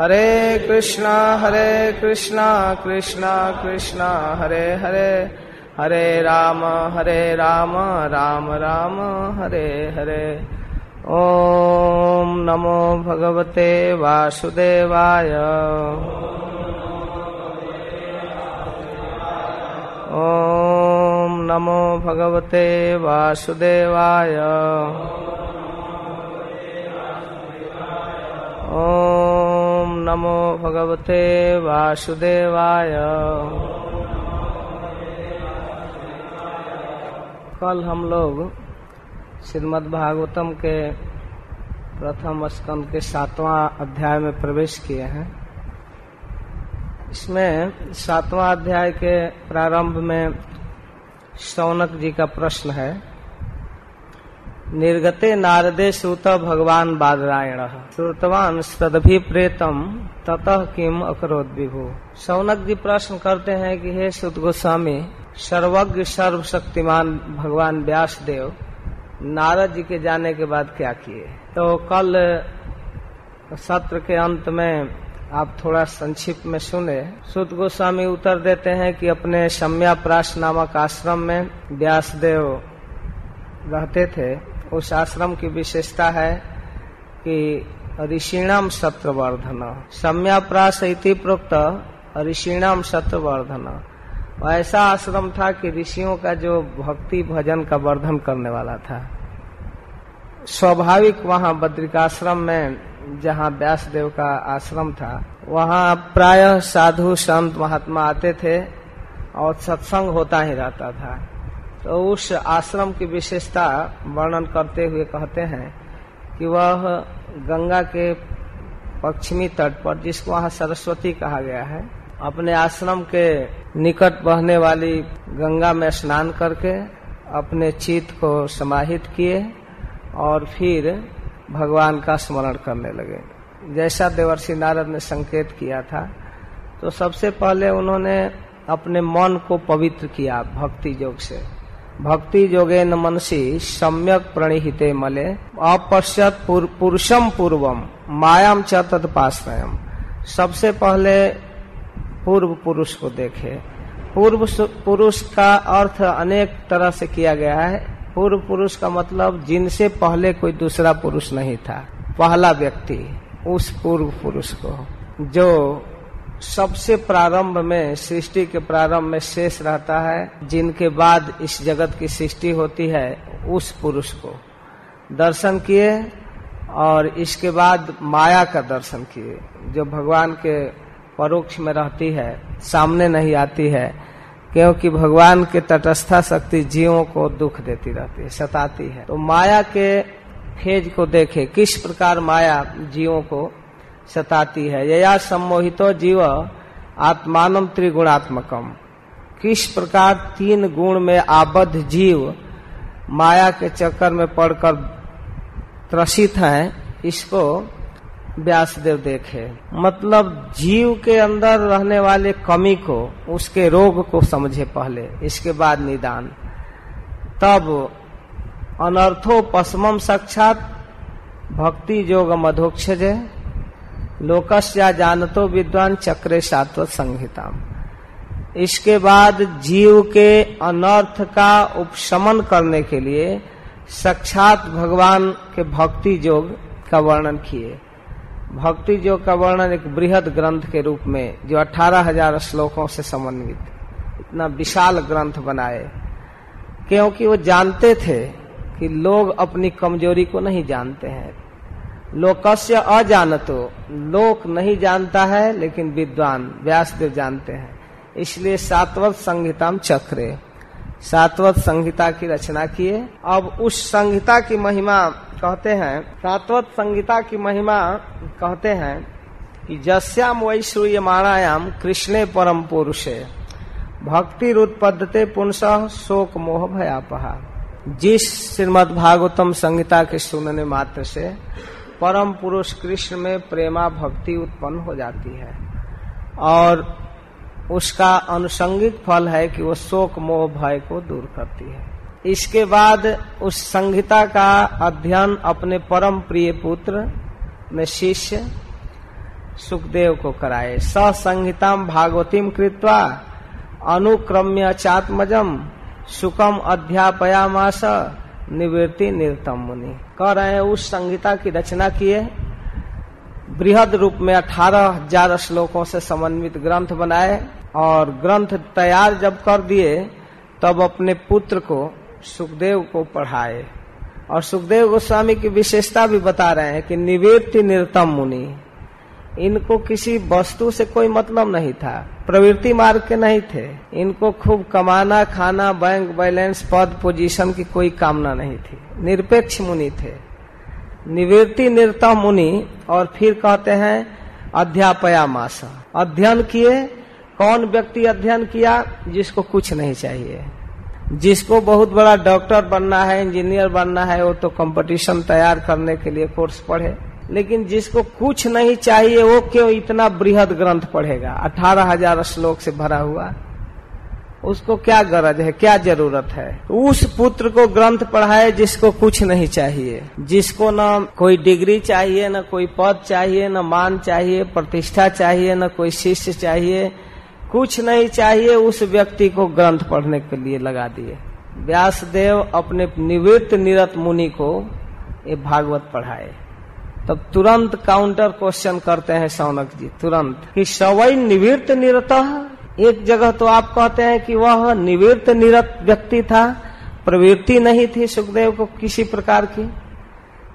हरे कृष्णा हरे कृष्णा कृष्णा कृष्णा, हरे हरे हरे राम हरे राम राम राम, हरे हरे। ओम नमो भगवते वासुदेवाय। ओम नमो भगवते वासुदेवाय। ओम नमो भगवते वासुदेवाय। कल हम लोग श्रीमद् भागवतम के प्रथम स्कंद के सातवां अध्याय में प्रवेश किए हैं। इसमें सातवां अध्याय के प्रारंभ में सौनक जी का प्रश्न है। निर्गते नारदे श्रुत भगवान बादरायण। श्रुतवान सदभि प्रेतम ततः किम अकरोद विभु। सौनक जी प्रश्न करते हैं कि हे सुत गोस्वामी, सर्वज्ञ, सर्वशक्तिमान भगवान व्यास देव नारद जी के जाने के बाद क्या किए? तो कल सत्र के अंत में आप थोड़ा संक्षिप्त में सुने। सुत गोस्वामी उत्तर देते हैं कि अपने सम्या प्राश नामक आश्रम में व्यास देव रहते थे। उस आश्रम की विशेषता है कि ऋषिणाम सत्रवर्धन सम्याप्रास इति प्रोक्त ऋषिणाम सत्रवर्धन ऐसा आश्रम था कि ऋषियों का जो भक्ति भजन का वर्धन करने वाला था। स्वाभाविक वहाँ बद्रिकाश्रम में जहाँ व्यास देव का आश्रम था, वहाँ प्रायः साधु संत महात्मा आते थे और सत्संग होता ही रहता था। तो उस आश्रम की विशेषता वर्णन करते हुए कहते हैं कि वह गंगा के पश्चिमी तट पर, जिसको वहाँ सरस्वती कहा गया है, अपने आश्रम के निकट बहने वाली गंगा में स्नान करके अपने चित्त को समाहित किए और फिर भगवान का स्मरण करने लगे। जैसा देवर्षि नारद ने संकेत किया था तो सबसे पहले उन्होंने अपने मन को पवित्र किया भक्ति योग से। भक्ति जोगे न मनसी, सम्यक प्रणिहिते मले। अपश्यत पुरुषम पूर्वम मायाम च तत्पाश्रयम सबसे पहले पूर्व पुरुष को देखे। पूर्व पुरुष का अर्थ अनेक तरह से किया गया है। पूर्व पुरुष का मतलब जिनसे पहले कोई दूसरा पुरुष नहीं था। पहला व्यक्ति, उस पूर्व पुरुष को, जो सबसे प्रारंभ में, सृष्टि के प्रारंभ में शेष रहता है, जिनके बाद इस जगत की सृष्टि होती है, उस पुरुष को। दर्शन किए और इसके बाद माया का दर्शन किए। जो भगवान के परोक्ष में रहती है, सामने नहीं आती है, क्योंकि भगवान के तटस्था शक्ति जीवों को दुख देती रहती है, सताती है। तो माया के फ़ेज़ को देखे, किस प्रकार माया जीवों को सताती है। यया सम्मोहितो जीव आत्मान त्रिगुणात्मकम। किस प्रकार तीन गुण में आबद्ध जीव माया के चक्कर में पड़कर त्रसित है, इसको व्यासदेव देखे। मतलब जीव के अंदर रहने वाले कमी को, उसके रोग को समझे पहले, इसके बाद निदान। तब अनर्थो पश्मम साक्षात भक्ति जोग मधोक्षज लोकस्या जानतो विद्वान चक्रे सात्वत संहिता इसके बाद जीव के अनर्थ का उपशमन करने के लिए साक्षात भगवान के भक्ति योग का वर्णन किए। भक्ति योग का वर्णन एक बृहद ग्रंथ के रूप में, जो अठारह हज़ार श्लोकों से समन्वित, इतना विशाल ग्रंथ बनाए। क्योंकि वो जानते थे कि लोग अपनी कमज़ोरी को नहीं जानते हैं। लोकस्य अजानतो। लोक नहीं जानता है, लेकिन विद्वान, व्यासदेव जानते हैं। इसलिए सातवत संहिताम चक्रे। सातवत संहिता की रचना किए। अब उस संहिता की महिमा कहते हैं, सातवत संहिता की महिमा कहते हैं कि जस्याम वही माणायाम कृष्णे परम पुरुषे। भक्ति रुत्पद्यते पुंस शोक मोह भयापहा। जिस श्रीमद भागवतम संहिता के सुनने मात्र से परम पुरुष कृष्ण में प्रेमा भक्ति उत्पन्न हो जाती है। और उसका अनुसंगिक फल है कि वो शोक मोह भय को दूर करती है। इसके बाद उस संहिता का अध्ययन अपने परम प्रिय पुत्र में शिष्य सुखदेव को कराए। ससंहिताम भागवतीम कृत्वा अनुक्रम्य चात्मजम सुकम अध्यापयामास निवृत्ति निरतम मुनि। कह रहे हैं, उस संहिता की रचना किए बृहद रूप में अठारह हज़ार श्लोकों से समन्वित ग्रंथ बनाए और ग्रंथ तैयार जब कर दिए, तब अपने पुत्र को, सुखदेव को पढ़ाए। और सुखदेव गोस्वामी की विशेषता भी बता रहे हैं कि निवृत्ति निरतम मुनि। इनको किसी वस्तु से कोई मतलब नहीं था। प्रवृत्ति मार्ग के नहीं थे। इनको खूब कमाना, खाना, बैंक बैलेंस, पद, पोजीशन की कोई कामना नहीं थी। निरपेक्ष मुनि थे। निवृत्ति निरतम मुनि और फिर कहते हैं अध्यापया मास अध्ययन किए, कौन व्यक्ति अध्ययन किया, जिसको कुछ नहीं चाहिए। जिसको बहुत बड़ा डॉक्टर बनना है, इंजीनियर बनना है, वो तो कंपटीशन तैयार करने के लिए कोर्स पढ़े। लेकिन जिसको कुछ नहीं चाहिए, वो क्यों इतना बृहद ग्रंथ पढ़ेगा? अठारह हज़ार श्लोक से भरा हुआ। उसको क्या गरज है? क्या ज़रूरत है? उस पुत्र को ग्रंथ पढ़ाए जिसको कुछ नहीं चाहिए। जिसको न कोई डिग्री चाहिए, न कोई पद चाहिए, न मान चाहिए, प्रतिष्ठा चाहिए, न कोई शिष्य चाहिए, कुछ नहीं चाहिए, उस व्यक्ति को ग्रंथ पढ़ने के लिए लगा दिए। व्यासदेव अपने निवृत्त निरत मुनि को ये भागवत पढ़ाए। तब तुरंत काउंटर क्वेश्चन करते हैं सौनक जी, तुरंत कि सवई निवृत्त निरत? एक जगह तो आप कहते हैं कि वह निवृत्त निरत व्यक्ति था, प्रवृत्ति नहीं थी सुखदेव को किसी प्रकार की।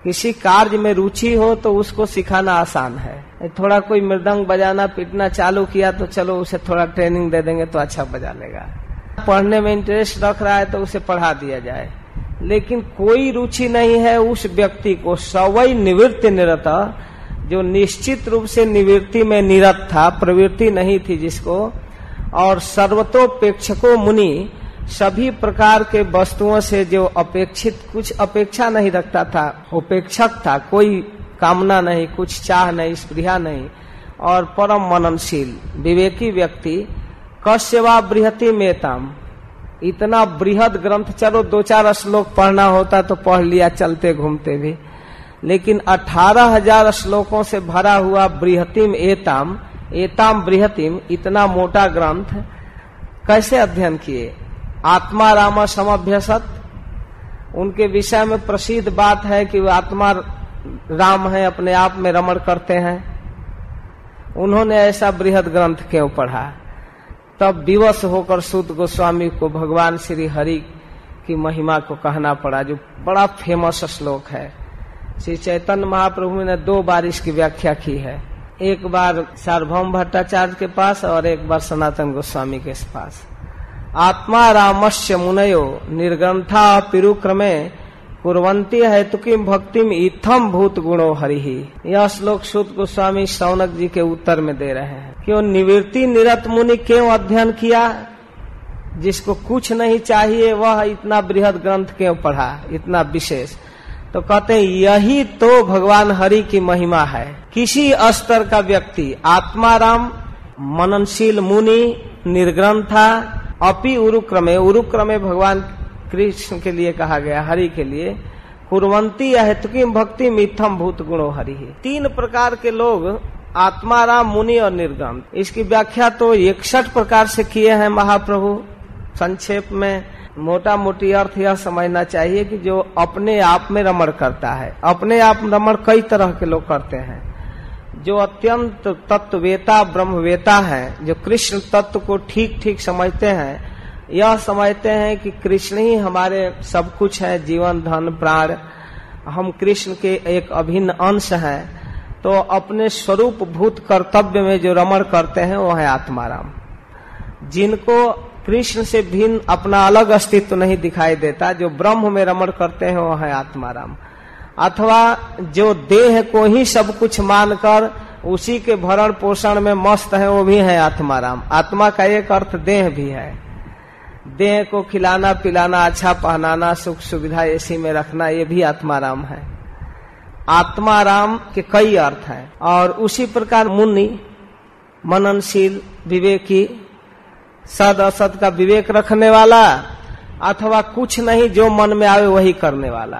किसी कार्य में रुचि हो तो उसको सिखाना आसान है। थोड़ा कोई मृदंग बजाना, पीटना चालू किया तो चलो उसे थोड़ा ट्रेनिंग दे देंगे तो अच्छा बजा लेगा। पढ़ने में इंटरेस्ट रख रहा है तो उसे पढ़ा दिया जाए। लेकिन कोई रुचि नहीं है उस व्यक्ति को। सवई निवृत्ति निरत, जो निश्चित रूप से निवृत्ति में निरत था, प्रवृत्ति नहीं थी जिसको, और सर्वतोपेक्षको मुनि सभी प्रकार के वस्तुओं से जो अपेक्षित, कुछ अपेक्षा नहीं रखता था, उपेक्षक था, कोई कामना नहीं, कुछ चाह नहीं स्प्रिया नहीं, और परम मननशील, विवेकी व्यक्ति, कश्यवा बृहति मेताम। इतना बृहद ग्रंथ चलो, दो चार श्लोक पढ़ना होता तो पढ़ लिया, चलते घूमते भी। लेकिन अठारह हज़ार श्लोकों से भरा हुआ बृहतिम एताम एताम बृहतिम, इतना मोटा ग्रंथ, कैसे अध्ययन किए? आत्मा राम समभ्यसत। उनके विषय में प्रसिद्ध बात है कि वो आत्मा राम है, अपने आप में रमण करते हैं। उन्होंने ऐसा बृहद ग्रंथ क्यों पढ़ा? तब विवश होकर सुत गोस्वामी को भगवान श्री हरि की महिमा को कहना पड़ा, जो बड़ा फ़ेमस श्लोक है। श्री चैतन्य महाप्रभु ने दो बार इसकी व्याख्या की है। एक बार सार्वभौम भट्टाचार्य के पास और एक बार सनातन गोस्वामी के पास। आत्मा रामस्य मुनयो निर्ग्रंथा पिरुक्रमे कुरंती हेतुकिम भक्तिम इथम भूत गुणो हरि। यह श्लोक सुत गोस्वामी सौनक जी के उत्तर में दे रहे हैं। क्यों निवृत्ति निरत मुनि क्यों अध्ययन किया? जिसको कुछ नहीं चाहिए, वह इतना बृहद ग्रंथ क्यों पढ़ा? इतना विशेष। तो कहते हैं, यही तो भगवान हरि की महिमा है। किसी स्तर का व्यक्ति, आत्माराम, मननशील मुनि, निर्ग्रंथा, अपि उरुक्रमे उरुक्रमे भगवान कृष्ण के लिए कहा गया, हरि के लिए। कुरवंती हेतुकी भक्ति मिथम भूत गुणो हरि। तीन प्रकार के लोग आत्माराम, मुनि और निर्गम। इसकी व्याख्या तो इकसठ प्रकार से किए हैं महाप्रभु। संक्षेप में मोटा मोटी अर्थ यह समझना चाहिए कि जो अपने आप में रमण करता है। अपने आप रमण कई तरह के लोग करते हैं। जो अत्यंत तत्ववेता, ब्रह्मवेता है, जो कृष्ण तत्व को ठीक ठीक समझते हैं यह समझते हैं कि कृष्ण ही हमारे सब कुछ है, जीवन, धन, प्राण। हम कृष्ण के एक अभिन्न अंश हैं। तो अपने स्वरूप भूत कर्तव्य में जो रमण करते हैं, वो है आत्माराम। जिनको कृष्ण से भिन्न अपना अलग अस्तित्व नहीं दिखाई देता, जो ब्रह्म में रमण करते हैं, वो है आत्माराम। अथवा जो देह को ही सब कुछ मानकर उसी के भरण पोषण में मस्त है, वो भी है आत्माराम। आत्मा का एक अर्थ देह भी है। देह को खिलाना, पिलाना अच्छा पहनाना, सुख सुविधा ऐसी में रखना, ये भी आत्माराम है। आत्माराम के कई अर्थ हैं और उसी प्रकार मुनि, मननशील, विवेकी, सद असद का विवेक रखने वाला अथवा कुछ नहीं जो मन में आवे वही करने वाला।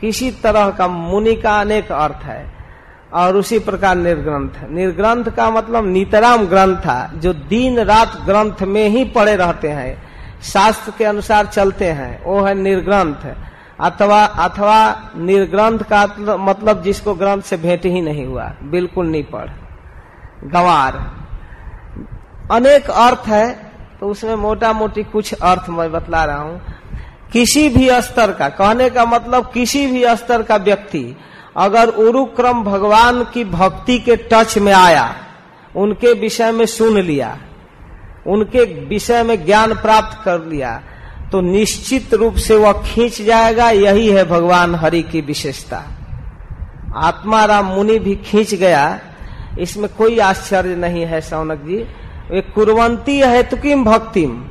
किसी तरह का मुनि का अनेक अर्थ है और उसी प्रकार निर्ग्रंथ। निर्ग्रंथ का मतलब नितराम ग्रंथ था, जो दिन रात ग्रंथ में ही पड़े रहते हैं। शास्त्र के अनुसार चलते हैं। वो है निर्ग्रंथ। अथवा अथवा निर्ग्रंथ का मतलब जिसको ग्रंथ से भेंट ही नहीं हुआ। बिल्कुल नहीं पढ़। गवार। अनेक अर्थ है तो उसमें मोटा मोटी कुछ अर्थ मैं बतला रहा हूँ। किसी भी स्तर का कहने का मतलब किसी भी स्तर का व्यक्ति, अगर उरुक्रम भगवान की भक्ति के टच में आया, उनके विषय में सुन लिया उनके विषय में ज्ञान प्राप्त कर लिया तो निश्चित रूप से वह खींच जाएगा। यही है भगवान हरि की विशेषता। आत्मा राम मुनि भी खींच गया। इसमें कोई आश्चर्य नहीं है, सौनक जी। वे कुरवंती है तो किम भक्तिम।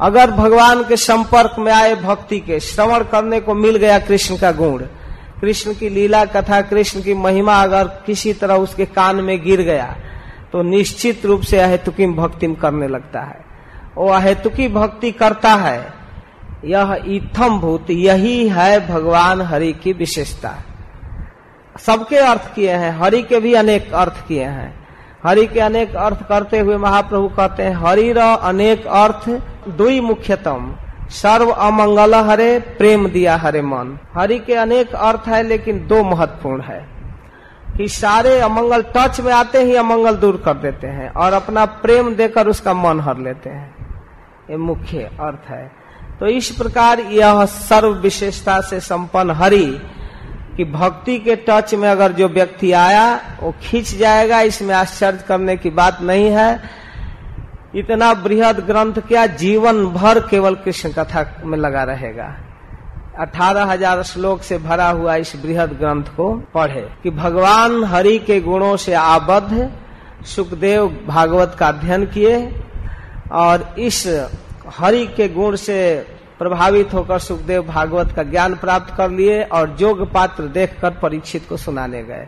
अगर भगवान के संपर्क में आए भक्ति के, श्रवण करने को मिल गया कृष्ण का गुण। कृष्ण की लीला कथा, कृष्ण की महिमा अगर किसी तरह उसके कान में गिर गया तो निश्चित रूप से अहेतुकी भक्ति करने लगता है। वो अहेतुकी भक्ति करता है, यह इथम भूत, यही है भगवान हरि की विशेषता। सबके अर्थ किए हैं, हरि के भी अनेक अर्थ किए हैं। हरि के अनेक अर्थ करते हुए महाप्रभु कहते हैं, हरि र अनेक अर्थ दुई मुख्यतम, सर्व अमंगल हरे, प्रेम दिया हरे मन। हरि के अनेक अर्थ है, लेकिन दो महत्वपूर्ण है। कि सारे अमंगल टच में आते ही अमंगल दूर कर देते हैं और अपना प्रेम देकर उसका मन हर लेते हैं। ये मुख्य अर्थ है। तो इस प्रकार यह सर्व विशेषता से संपन्न हरि कि भक्ति के टच में अगर जो व्यक्ति आया, वो खींच जाएगा, इसमें आश्चर्य करने की बात नहीं है। इतना बृहद ग्रंथ क्या जीवन भर केवल कृष्ण कथा में लगा रहेगा। अठारह हज़ार श्लोक से भरा हुआ इस बृहद ग्रंथ को पढ़े कि भगवान हरि के गुणों से आबद्ध सुखदेव भागवत का अध्ययन किए और इस हरि के गुण से प्रभावित होकर सुखदेव भागवत का ज्ञान प्राप्त कर लिए और जोग पात्र देखकर परीक्षित को सुनाने गए।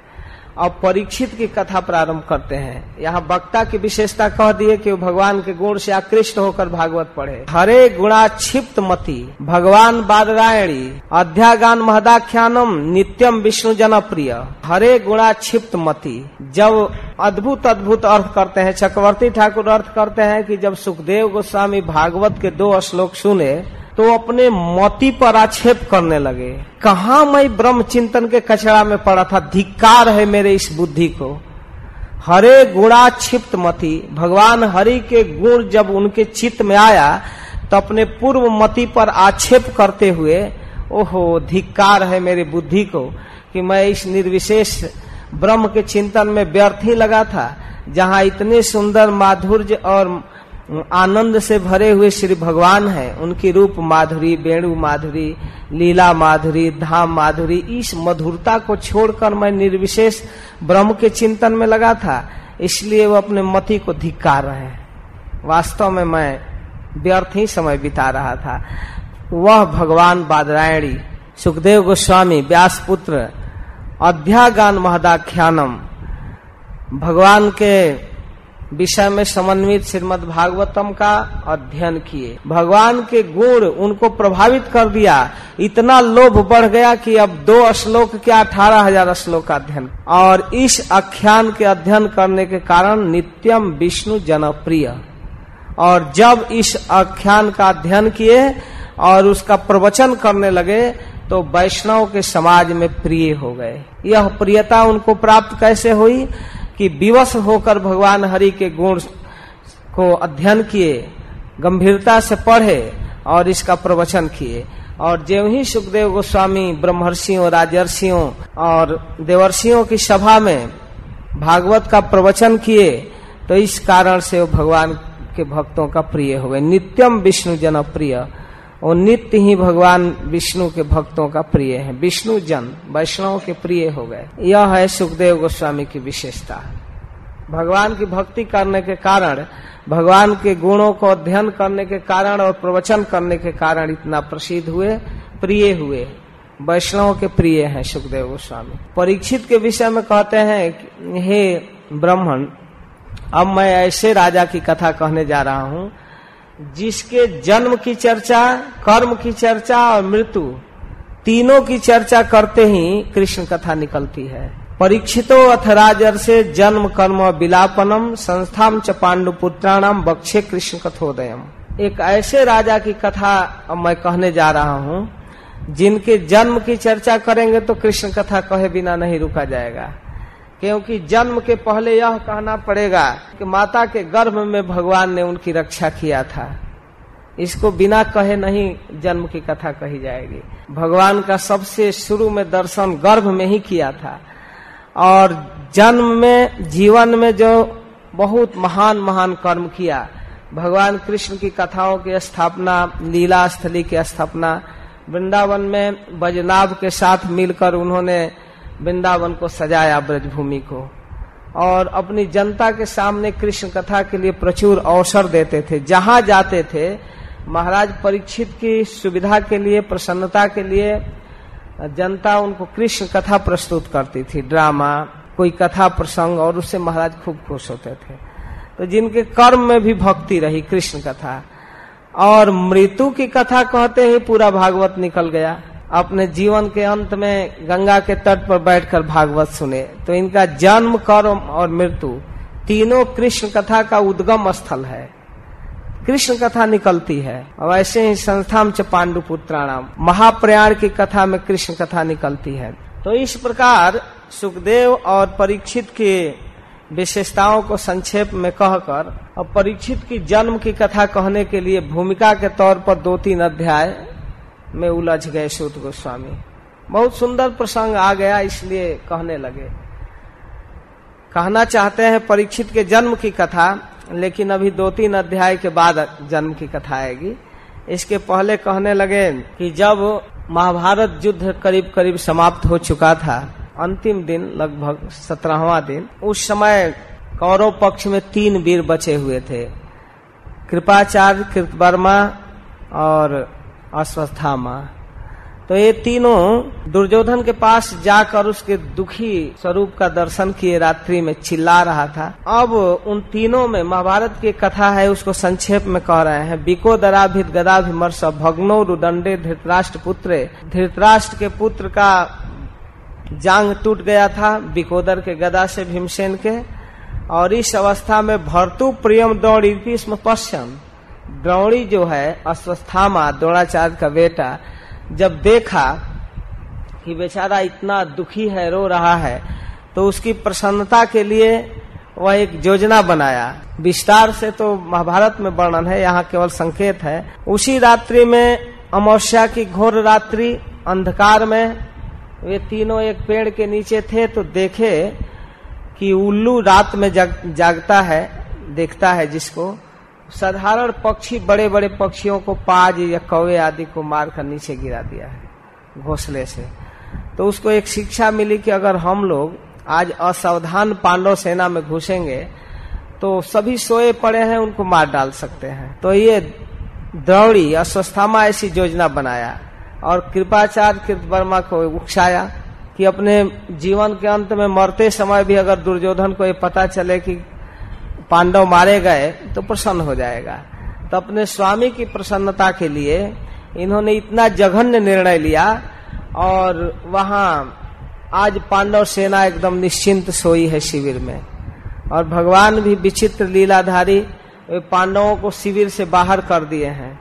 अब परीक्षित की कथा प्रारंभ करते हैं। यहाँ वक्ता की विशेषता कह दिए कि भगवान के गुण से आकृष्ट होकर भागवत पढ़े। हरे गुणा क्षिप्त मती, भगवान बादरायणी, अध्यागान महदाख्यानम, नित्यम विष्णु जनप्रिय। हरे गुणा क्षिप्त मती, जब अद्भुत अद्भुत अर्थ करते हैं। चक्रवर्ती ठाकुर अर्थ करते हैं कि जब सुखदेव गोस्वामी भागवत के दो श्लोक सुने तो अपने मोती पर आक्षेप करने लगे। कहा मैं ब्रह्म चिंतन के कचरा में पड़ा था? धिक्कार है मेरे इस बुद्धि को। हरे गुणा क्षिप्त मति। भगवान हरि के गुण जब उनके चित्त में आया तो अपने पूर्व मति पर आक्षेप करते हुए, ओहो, धिक्कार है मेरी बुद्धि को कि मैं इस निर्विशेष ब्रह्म के चिंतन में व्यर्थ ही लगा था, जहाँ इतने सुंदर माधुर्य और आनंद से भरे हुए श्री भगवान हैं। उनकी रूप माधुरी, वेणु माधुरी, लीला माधुरी, धाम माधुरी, इस मधुरता को छोड़कर मैं निर्विशेष ब्रह्म के चिंतन में लगा था। इसलिए वो अपने मति को धिक्कार रहे वास्तव में मैं व्यर्थ ही समय बिता रहा था। वह भगवान बादरायणी, सुखदेव गोस्वामी व्यास पुत्र अध्यागान महदाख्यानम, भगवान के विषय में समन्वित श्रीमद भागवतम का अध्ययन किए। भगवान के गुण उनको प्रभावित कर दिया। इतना लोभ बढ़ गया कि अब दो श्लोक के अठारह हज़ार श्लोक का अध्ययन। और इस आख्यान के अध्ययन करने के कारण नित्यम विष्णु जनप्रिय। और जब इस आख्यान का अध्ययन किए और उसका प्रवचन करने लगे तो वैष्णव के समाज में प्रिय हो गए। यह प्रियता उनको प्राप्त कैसे हुई? कि विवश होकर भगवान हरि के गुण को अध्ययन किए, गंभीरता से पढ़े और इसका प्रवचन किए। और जो ही सुखदेव गोस्वामी, ब्रह्मर्षियों, राजर्षियों और देवर्षियों की सभा में भागवत का प्रवचन किए तो इस कारण से वो भगवान के भक्तों का प्रिय हो गए। नित्यम विष्णु जनप्रिय। और नित्य ही भगवान विष्णु के भक्तों का प्रिय है। विष्णु जन वैष्णव के प्रिय हो गए। यह है सुखदेव गोस्वामी की विशेषता। भगवान की भक्ति करने के कारण, भगवान के गुणों को अध्ययन करने के कारण और प्रवचन करने के कारण इतना प्रसिद्ध हुए, प्रिय हुए। वैष्णव के प्रिय हैं सुखदेव गोस्वामी। परीक्षित के विषय में कहते हैं हे ब्राह्मण, अब मैं ऐसे राजा की कथा कहने जा रहा हूँ जिसके जन्म की चर्चा, कर्म की चर्चा और मृत्यु तीनों की चर्चा करते ही कृष्ण कथा निकलती है। परीक्षितो अथ राजर से जन्म, कर्म विलापनम, संस्थाम च पांडु पुत्राणाम बक्षे कृष्ण कथोदयम। एक ऐसे राजा की कथा मैं कहने जा रहा हूँ, जिनके जन्म की चर्चा करेंगे तो कृष्ण कथा कहे बिना नहीं रुका जाएगा। क्योंकि जन्म के पहले यह कहना पड़ेगा कि माता के गर्भ में भगवान ने उनकी रक्षा किया था। इसको बिना कहे नहीं जन्म की कथा कही जाएगी। भगवान का सबसे शुरू में दर्शन गर्भ में ही किया था। और जन्म में, जीवन में जो बहुत महान महान कर्म किया, भगवान कृष्ण की कथाओं की स्थापना, लीला स्थली की स्थापना, वृंदावन में बजनाभ के साथ मिलकर उन्होंने वृंदावन को सजाया ब्रजभूमि को और अपनी जनता के सामने कृष्ण कथा के लिए प्रचुर अवसर देते थे। जहाँ जाते थे, महाराज परीक्षित की सुविधा के लिए, प्रसन्नता के लिए, जनता उनको कृष्ण कथा प्रस्तुत करती थी, ड्रामा, कोई कथा प्रसंग और उससे महाराज खूब खुश होते थे। तो जिनके कर्म में भी भक्ति रही कृष्ण कथा, और मृत्यु की कथा कहते ही पूरा भागवत निकल गया। अपने जीवन के अंत में गंगा के तट पर बैठकर भागवत सुने। तो इनका जन्म, कर्म और मृत्यु तीनों कृष्ण कथा का उद्गम स्थल है। कृष्ण कथा निकलती है। और ऐसे ही संस्थान च पांडु पुत्राणाम महाप्रयाण की कथा में कृष्ण कथा निकलती है। तो इस प्रकार सुखदेव और परीक्षित के विशेषताओं को संक्षेप में कहकर और परीक्षित की जन्म की कथा कहने के लिए भूमिका के तौर पर दो तीन अध्याय में उलझ गए सूत गोस्वामी। बहुत सुंदर प्रसंग आ गया, इसलिए कहने लगे। कहना चाहते हैं परीक्षित के जन्म की कथा, लेकिन अभी दो तीन अध्याय के बाद जन्म की कथा आएगी। इसके पहले कहने लगे कि जब महाभारत युद्ध करीब करीब समाप्त हो चुका था, अंतिम दिन, लगभग सत्रहवा दिन, उस समय कौरव पक्ष में तीन वीर बचे हुए थे। कृपाचार्य, कृतवर्मा और अश्वस्थामा। तो ये तीनों दुर्योधन के पास जाकर उसके दुखी स्वरूप का दर्शन किए, रात्रि में चिल्ला रहा था। अब उन तीनों में महाभारत की कथा है, उसको संक्षेप में कह रहे हैं। बिको दराभित गदाभिमर्श भगनो रुदंडे धृतराष्ट्र पुत्र धृतराष्ट्र के पुत्र का जांग टूट गया था बिकोदर के गदा से भीमसेन के। और इस अवस्था में भरतु प्रियम दौड़ी पश्चिम द्रोणी जो है अस्वस्थामा द्रोणाचार्य का बेटा जब देखा कि बेचारा इतना दुखी है रो रहा है तो उसकी प्रसन्नता के लिए वह एक योजना बनाया। विस्तार से तो महाभारत में वर्णन है यहाँ केवल संकेत है। उसी रात्रि में अमावस्या की घोर रात्रि अंधकार में वे तीनों एक पेड़ के नीचे थे तो देखे कि उल्लू रात में जाग, जागता है देखता है जिसको साधारण पक्षी बड़े बड़े पक्षियों को पाज या कौवे आदि को मारकर नीचे गिरा दिया है, घोसले से। तो उसको एक शिक्षा मिली कि अगर हम लोग आज असावधान पांडव सेना में घुसेंगे तो सभी सोए पड़े हैं, उनको मार डाल सकते हैं। तो ये द्रौड़ी अस्वस्थामा ऐसी योजना बनाया और कृपाचार्य कृत वर्मा को उकसाया कि अपने जीवन के अंत में मरते समय भी अगर दुर्योधन को ये पता चले कि पांडव मारे गए तो प्रसन्न हो जाएगा। तो अपने स्वामी की प्रसन्नता के लिए इन्होंने इतना जघन्य निर्णय लिया और वहाँ आज पांडव सेना एकदम निश्चिंत सोई है शिविर में। और भगवान भी विचित्र लीलाधारी पांडवों को शिविर से बाहर कर दिए हैं।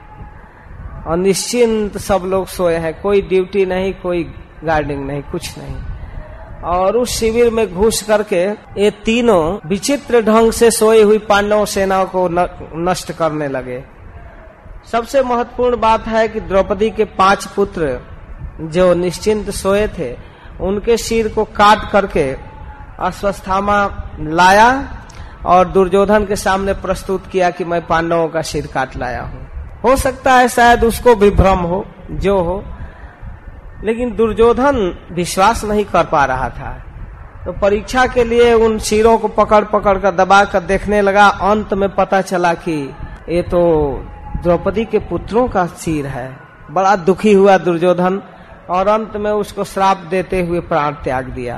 और निश्चिंत सब लोग सोए हैं। कोई ड्यूटी नहीं, कोई गार्डिंग नहीं, कुछ नहीं। और उस शिविर में घुस करके ये तीनों विचित्र ढंग से सोई हुई पांडव सेनाओं को नष्ट करने लगे। सबसे महत्वपूर्ण बात है कि द्रौपदी के पाँच पुत्र जो निश्चिंत सोए थे, उनके सिर को काट करके अस्वस्थामा लाया और दुर्योधन के सामने प्रस्तुत किया कि मैं पांडवों का सिर काट लाया हूँ। हो सकता है शायद उसको भी भ्रम हो, जो हो। लेकिन दुर्योधन विश्वास नहीं कर पा रहा था। तो परीक्षा के लिए उन शीरों को पकड़ पकड़ कर दबा कर देखने लगा। अंत में पता चला कि ये तो द्रौपदी के पुत्रों का शीर है। बड़ा दुखी हुआ दुर्योधन और अंत में उसको श्राप देते हुए प्राण त्याग दिया।